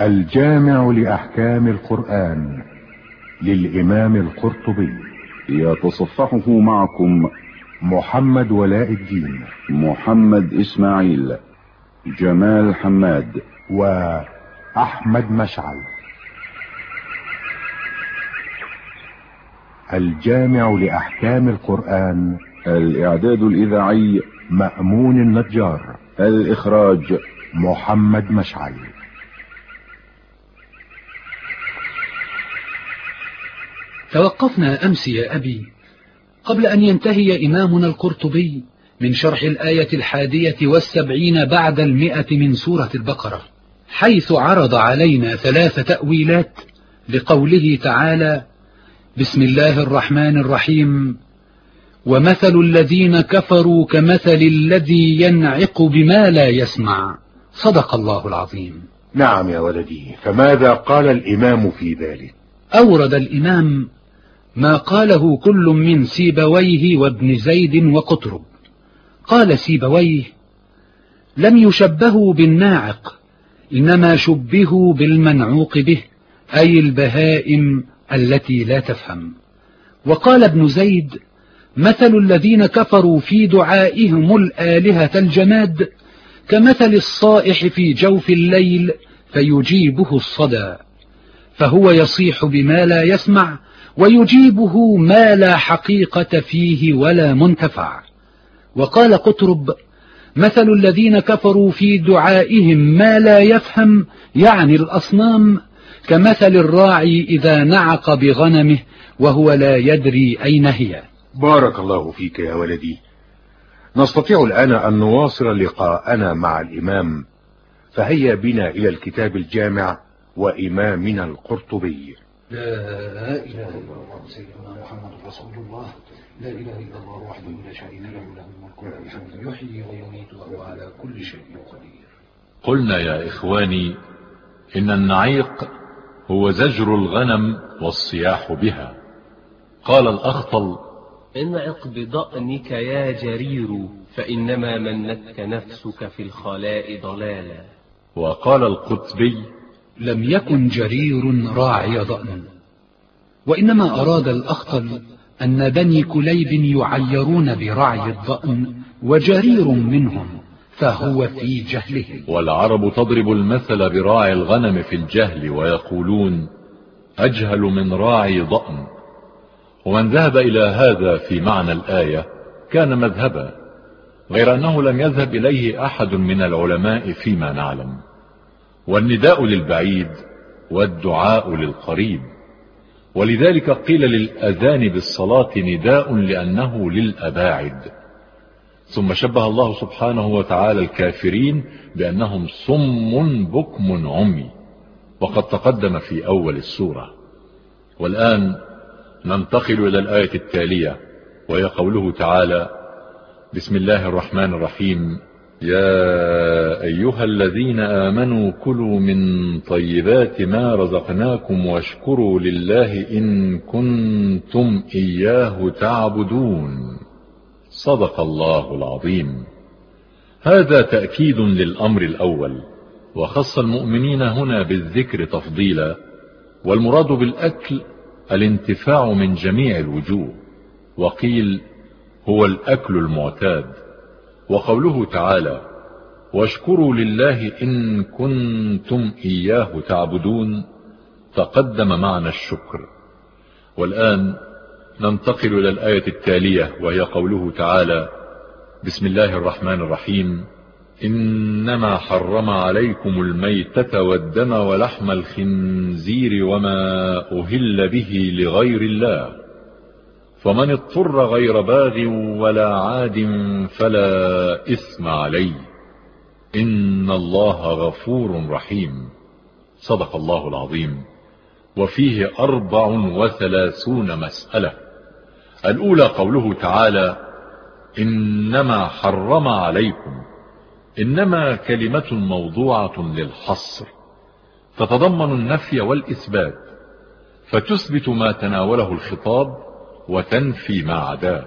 الجامع لأحكام القرآن للإمام القرطبي. يتصفحه معكم محمد ولاء الدين. محمد إسماعيل جمال حماد وأحمد مشعل. الجامع لأحكام القرآن. الإعداد الإذاعي مأمون النجار. الإخراج محمد مشعل. توقفنا أمس يا أبي قبل أن ينتهي إمامنا القرطبي من شرح الآية الحادية والسبعين بعد المئة من سورة البقرة حيث عرض علينا ثلاث تأويلات لقوله تعالى بسم الله الرحمن الرحيم ومثل الذين كفروا كمثل الذي ينعق بما لا يسمع. صدق الله العظيم. نعم يا ولدي فماذا قال الإمام في ذلك؟ أورد الإمام ما قاله كل من سيبويه وابن زيد وقطرب. قال سيبويه لم يشبهوا بالناعق إنما شبهوا بالمنعوق به أي البهائم التي لا تفهم. وقال ابن زيد مثل الذين كفروا في دعائهم الآلهة الجماد كمثل الصائح في جوف الليل فيجيبه الصدى. فهو يصيح بما لا يسمع ويجيبه ما لا حقيقة فيه ولا منتفع. وقال قطرب مثل الذين كفروا في دعائهم ما لا يفهم يعني الأصنام كمثل الراعي إذا نعق بغنمه وهو لا يدري أين هي. بارك الله فيك يا ولدي. نستطيع الآن أن نواصل لقاءنا مع الإمام. فهيا بنا إلى الكتاب الجامع وإمامنا القرطبي. لا إله إلا الله سيدنا محمد رسول الله. لا إله إلا الله وحده لا شريك له له الملك وله الحمد يحيي ويميت وهو على كل شيء قدير. قلنا يا إخواني إن النعيق هو زجر الغنم والصياح بها. قال الأخطل انعق بضأنك يا جرير فإنما منتك نفسك في الخلاء ضلالا. وقال القطبي لم يكن جرير راعي ضأن. وإنما أراد الأخطل أن بني كليب يعيرون برعي الضأن وجرير منهم فهو في جهله. والعرب تضرب المثل براعي الغنم في الجهل ويقولون أجهل من راعي ضأن. ومن ذهب إلى هذا في معنى الآية كان مذهبا غير أنه لم يذهب إليه أحد من العلماء فيما نعلم. والنداء للبعيد والدعاء للقريب. ولذلك قيل للأذان بالصلاة نداء لأنه للأباعد. ثم شبه الله سبحانه وتعالى الكافرين بأنهم صم بكم عمي. وقد تقدم في أول السورة. والآن ننتقل إلى الآية التالية وهي قوله تعالى بسم الله الرحمن الرحيم. يا أيها الذين آمنوا كلوا من طيبات ما رزقناكم واشكروا لله إن كنتم إياه تعبدون. صدق الله العظيم. هذا تأكيد للأمر الأول وخص المؤمنين هنا بالذكر تفضيلا والمراد بالأكل الانتفاع من جميع الوجوه وقيل هو الأكل المعتاد. وقوله تعالى واشكروا لله إن كنتم إياه تعبدون تقدم معنى الشكر. والآن ننتقل إلى الآية التالية وهي قوله تعالى بسم الله الرحمن الرحيم إنما حرم عليكم الميتة والدم ولحم الخنزير وما أهل به لغير الله. فمن اضطر غير باغ ولا عاد فلا إثم عليه. إن الله غفور رحيم. صدق الله العظيم. وفيه أربع وثلاثون مسألة. الأولى قوله تعالى إنما حرم عليكم. إنما كلمة موضوعة للحصر. تتضمن النفي والإثبات. فتثبت ما تناوله الخطاب وتنفي ما عداه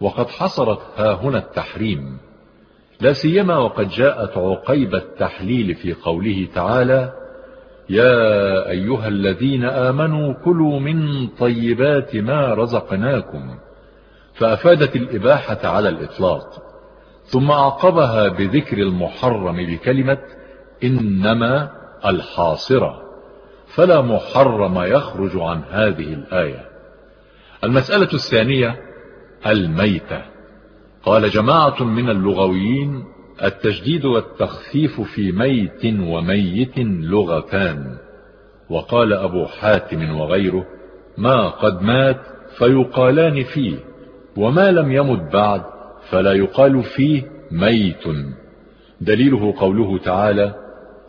وقد حصرت ها هنا التحريم. لا سيما وقد جاءت عقيب التحليل في قوله تعالى يا أيها الذين آمنوا كلوا من طيبات ما رزقناكم. فأفادت الإباحة على الإطلاق. ثم أعقبها بذكر المحرم بكلمة إنما الحاصرة. فلا محرم يخرج عن هذه الآية. المسألة الثانية الميتة. قال جماعة من اللغويين التجديد والتخفيف في ميت وميت لغتان. وقال أبو حاتم وغيره ما قد مات فيقالان فيه وما لم يمت بعد فلا يقال فيه ميت. دليله قوله تعالى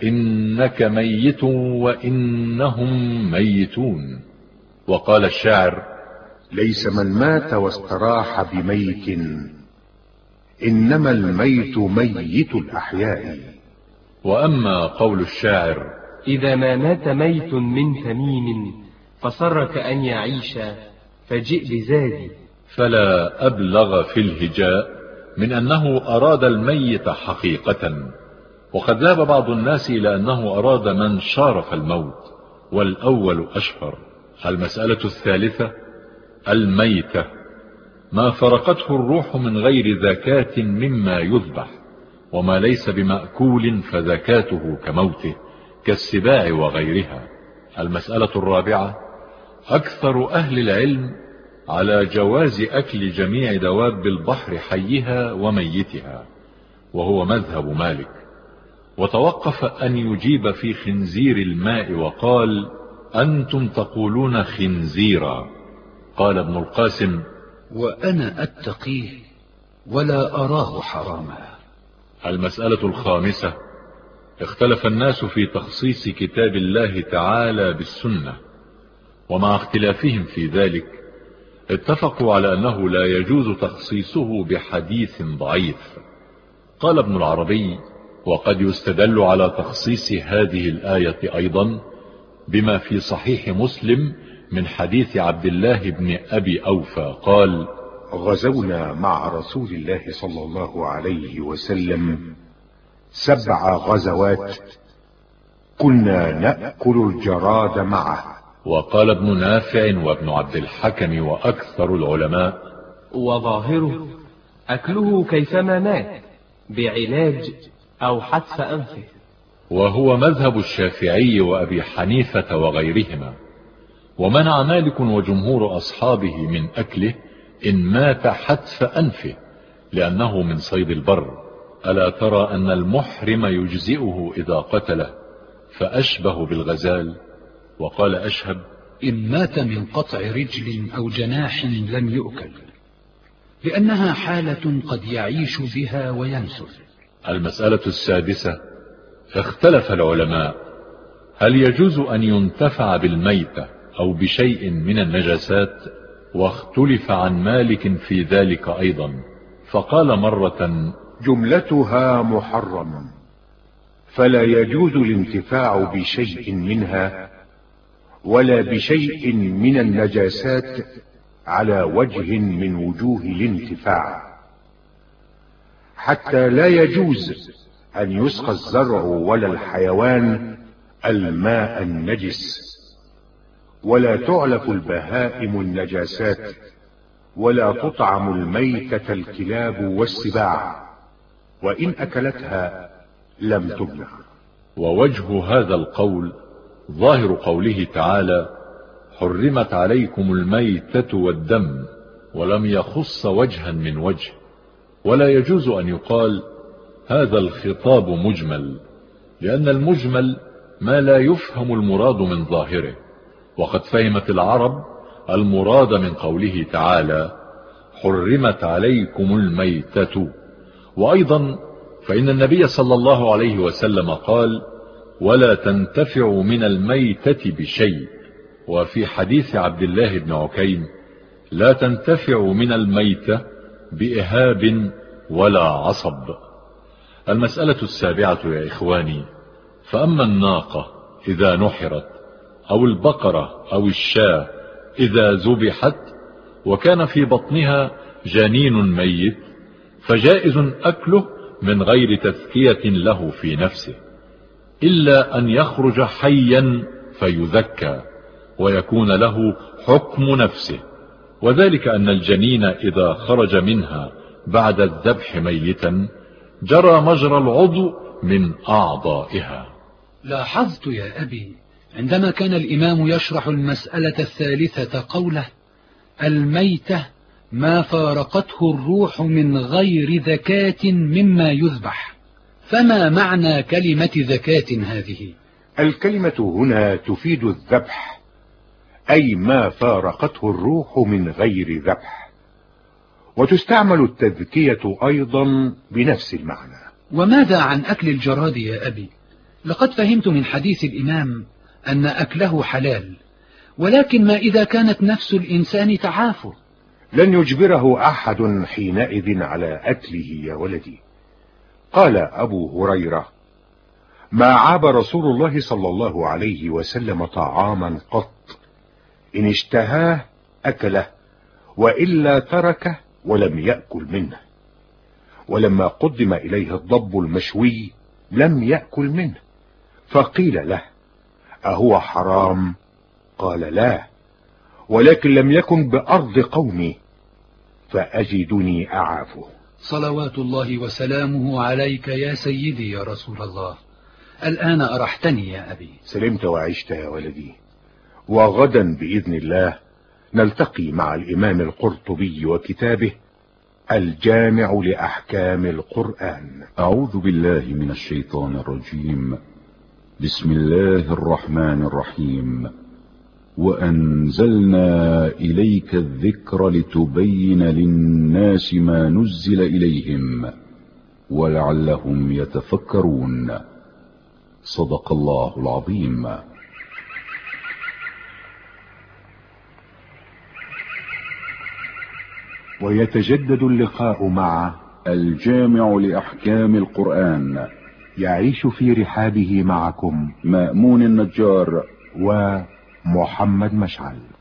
إنك ميت وإنهم ميتون. وقال الشاعر ليس من مات واستراح بميت إنما الميت ميت الأحياء. وأما قول الشاعر إذا ما مات ميت من تميم فسرك أن يعيش فجئ بزادي فلا أبلغ في الهجاء من أنه أراد الميت حقيقة. وقد ذهب بعض الناس إلى أنه أراد من شارف الموت والأول أشهر. المسألة الثالثة الميتة ما فرقته الروح من غير ذكاة مما يذبح وما ليس بمأكول فذكاته كموته كالسباع وغيرها. المسألة الرابعة أكثر أهل العلم على جواز أكل جميع دواب البحر حيها وميتها وهو مذهب مالك. وتوقف أن يجيب في خنزير الماء وقال أنتم تقولون خنزيرا. قال ابن القاسم وأنا أتقيه ولا أراه حراما. المسألة الخامسة اختلف الناس في تخصيص كتاب الله تعالى بالسنة ومع اختلافهم في ذلك اتفقوا على أنه لا يجوز تخصيصه بحديث ضعيف. قال ابن العربي وقد يستدل على تخصيص هذه الآية أيضا بما في صحيح مسلم من حديث عبد الله بن أبي أوفى قال غزونا مع رسول الله صلى الله عليه وسلم سبع غزوات كنا نأكل الجراد معه. وقال ابن نافع وابن عبد الحكم وأكثر العلماء وظاهره أكله كيفما مات بعلاج أو حتف أنفه. وهو مذهب الشافعي وأبي حنيفة وغيرهما. ومنع مالك وجمهور أصحابه من أكله إن مات حتف أنفه لأنه من صيد البر. ألا ترى أن المحرم يجزئه إذا قتله؟ فأشبه بالغزال وقال أشهب إن مات من قطع رجل أو جناح لم يؤكل لأنها حالة قد يعيش بها وينسل. المسألة السادسة اختلف العلماء. هل يجوز أن ينتفع بالميتة؟ أو بشيء من النجاسات واختلف عن مالك في ذلك أيضا. فقال مرة جملتها محرم فلا يجوز الانتفاع بشيء منها ولا بشيء من النجاسات على وجه من وجوه الانتفاع. حتى لا يجوز أن يسقى الزرع ولا الحيوان الماء النجس. ولا تعلف البهائم النجاسات ولا تطعم الميتة الكلاب والسباع وإن أكلتها لم تبلغ. ووجه هذا القول ظاهر قوله تعالى حرمت عليكم الميتة والدم ولم يخص وجها من وجه. ولا يجوز أن يقال هذا الخطاب مجمل لأن المجمل ما لا يفهم المراد من ظاهره. وقد فهمت العرب المراد من قوله تعالى حرمت عليكم الميتة وأيضا فإن النبي صلى الله عليه وسلم قال ولا تنتفع من الميتة بشيء وفي حديث عبد الله بن عكيم لا تنتفع من الميتة بإهاب ولا عصب المسألة السابعة يا إخواني فأما الناقة إذا نحرت أو البقرة أو الشاة إذا ذبحت وكان في بطنها جنين ميت فجائز أكله من غير تذكية له في نفسه إلا أن يخرج حيا فيذكى ويكون له حكم نفسه وذلك أن الجنين إذا خرج منها بعد الذبح ميتا جرى مجرى العضو من أعضائها. لاحظت يا أبي عندما كان الإمام يشرح المسألة الثالثة قوله الميتة ما فارقته الروح من غير ذكاة مما يذبح فما معنى كلمة ذكاة هذه؟ الكلمة هنا تفيد الذبح أي ما فارقته الروح من غير ذبح وتستعمل التذكية أيضا بنفس المعنى. وماذا عن أكل الجراد يا أبي؟ لقد فهمت من حديث الإمام أن أكله حلال ولكن ما إذا كانت نفس الإنسان تعافر؟ لن يجبره أحد حينئذ على أكله يا ولدي. قال أبو هريرة ما عاب رسول الله صلى الله عليه وسلم طعاما قط إن اشتهاه أكله وإلا تركه ولم يأكل منه. ولما قدم إليه الضب المشوي لم يأكل منه فقيل له أهو حرام؟ قال لا ولكن لم يكن بأرض قومي فأجدني أعافه. صلوات الله وسلامه عليك يا سيدي يا رسول الله. الآن أرحتني يا أبي. سلمت وعشت يا ولدي. وغدا بإذن الله نلتقي مع الإمام القرطبي وكتابه الجامع لأحكام القرآن. أعوذ بالله من الشيطان الرجيم. بسم الله الرحمن الرحيم. وأنزلنا إليك الذكر لتبين للناس ما نزل إليهم ولعلهم يتفكرون. صدق الله العظيم. ويتجدد اللقاء مع الجامع لأحكام القرآن. يعيش في رحابه معكم. مأمون النجار. ومحمد مشعل.